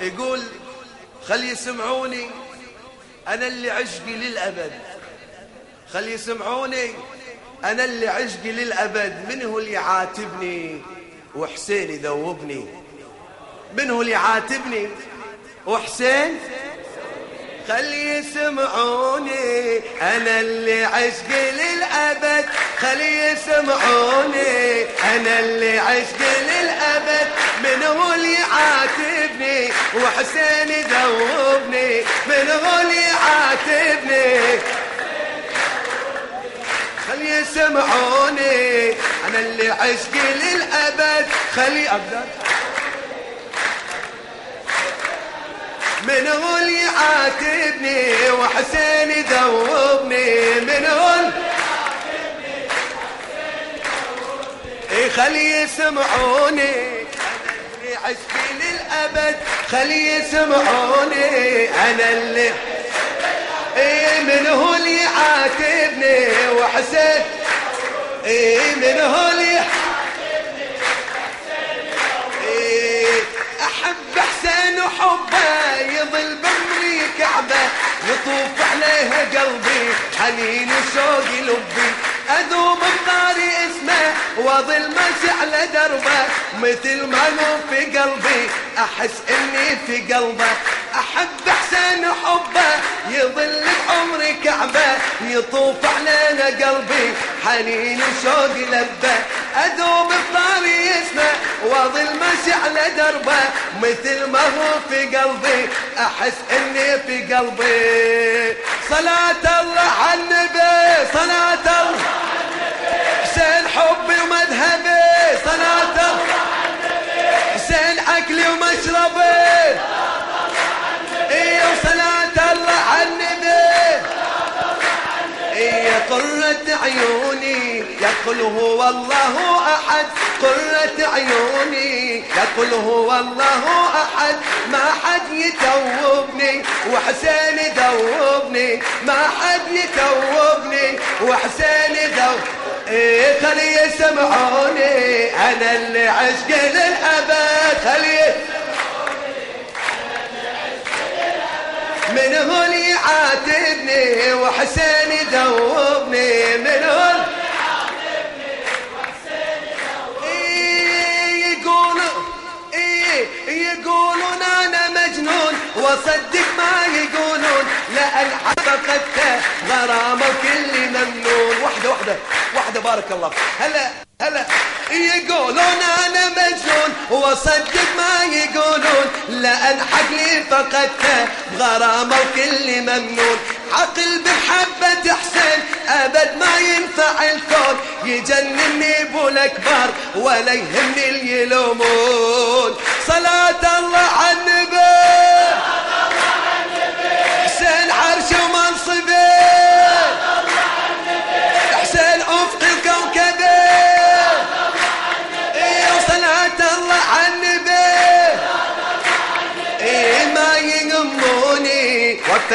يقول خل يسمعوني أنا اللي عشقي للأبد. خل يسمعوني أنا اللي عشقي للأبد. من هو اللي يعاتبني وحسين يذوبني. من هو اللي يعاتبني وحسين؟ خلي يسمعوني أنا اللي عشقي للأبد. خلي يسمعوني أنا اللي عشقي للأبد. هو اللي يعاتبني وحسين يذوبني. من هو اللي يعاتبني خلي يسمعوني. أنا اللي عشقي للأبد. خلي أقدر من هو اللي يعاتبني وحسين يذوبني. من هو إيه خلي يسمعوني. عشقي للأبد خلي يسمعوني أنا اللي إيه من هو اللي يعاتبني وحسين. إيه من هو اللي أحب حسين وحبه يظل بمري كعبة يطوف عليها قلبي حنين وشوقي لبي. واظل ماشي على دربه مثل ما هو في قلبي. أحس إني في قلبه أحب حسين حبه. يظل بعمري كعبة يطوف علينا قلبي. حنين وشوق لبه أذوب بطاري اسمه واظل ماشي على دربه مثل ما هو في قلبي. أحس إني في قلبي. صلاة الله على النبي صلاة الله حسين حبي ومذهبي. صلاة حسين عقلي ومشربي. إيه وصلاة الله على النبي. إيه قرة عيوني يقول هو الله أحد. قرة عيوني يقول هو الله أحد. ما حد يتوبني وحسين يذوبني. ما حد يتوبني وحسين يذوب إيه خلي يسمعوني. أنا اللي عشق للابد خلي من هو اللي يعاتبني وحسين يذوبني. من هو إيه إيه يقولون أنا مجنون. وصدق ما يقولون. لا الحققت غرامة كل ممنون. وحدة وحدة وحدة بارك الله هلا هلا. يقولون أنا مجنون وصدق ما يقولون. لأن عقلي فقدته بغرامه وكل ممنون. عقل بحبة حسين أبد ما ينفع الكون. يجنني أبو الأكبر ولا يهمني اليلومون صلاة الله على النبي.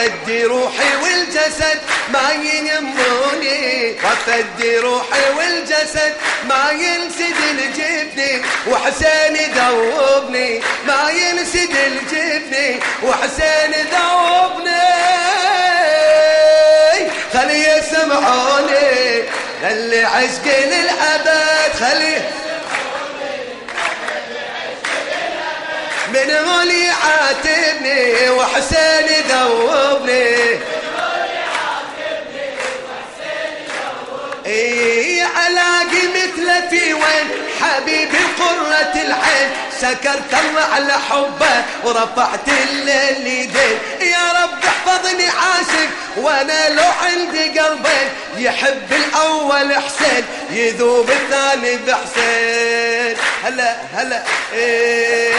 وفدي روحي والجسد ما ينموني وفدي روحي والجسد ما ينسد الجبني. وحسين يذوبني ما ينسد الجبني. وحسين يذوبني. خلي يسمعوني اللي عشقي للأبد خلي من غلي عاتبني. وحسين يذوبني. حبيبي قرة العين سكرت الله على حبه ورفعت اليدين يا رب احفظني عاشق وأنا لو عندي قلبين يحب الأول حسين يذوب الثاني بحسين. هلا هلا إيه.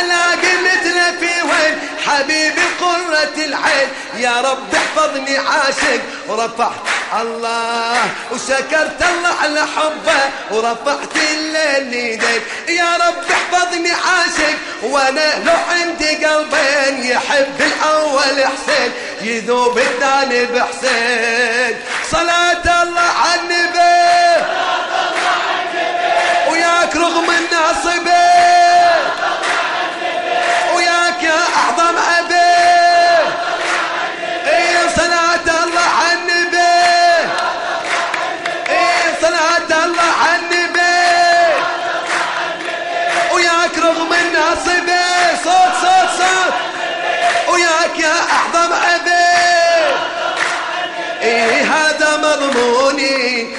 الاقي مثله في وين؟ حبيبي قرة العين. يا رب احفظني عاشق ورفعت الله وشكرت الله على حبه ورفعت اليدين يا رب احفظني عاشق وأنا لو عندي قلبين يحب الأول حسين يذوب الثاني بحسين صلاة الله على النبي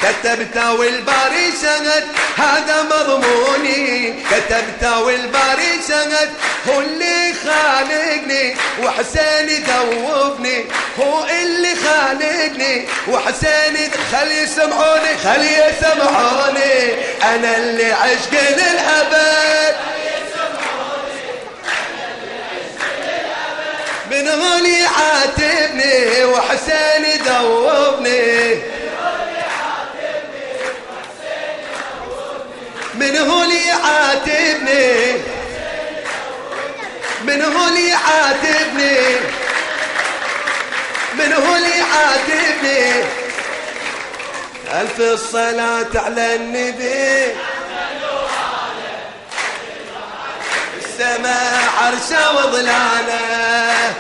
كتبته والباري شهد هذا مضموني. كتبته والباري شهد هو اللي خالقني وحسين يذوبني. هو اللي خالقني وحسين خلي يسمعوني خلي يسمعوني. أنا اللي عشق للابد من غولي عاتبني وحسين يذوبني. هو اللي يعاتبني. من هو اللي يعاتبني. ألف الصلاة على النبي. السماء عرشه وظلاله.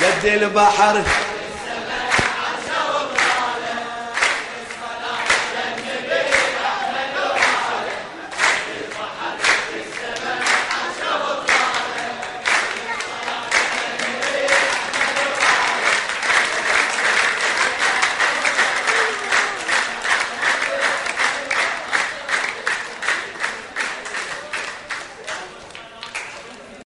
قد البحر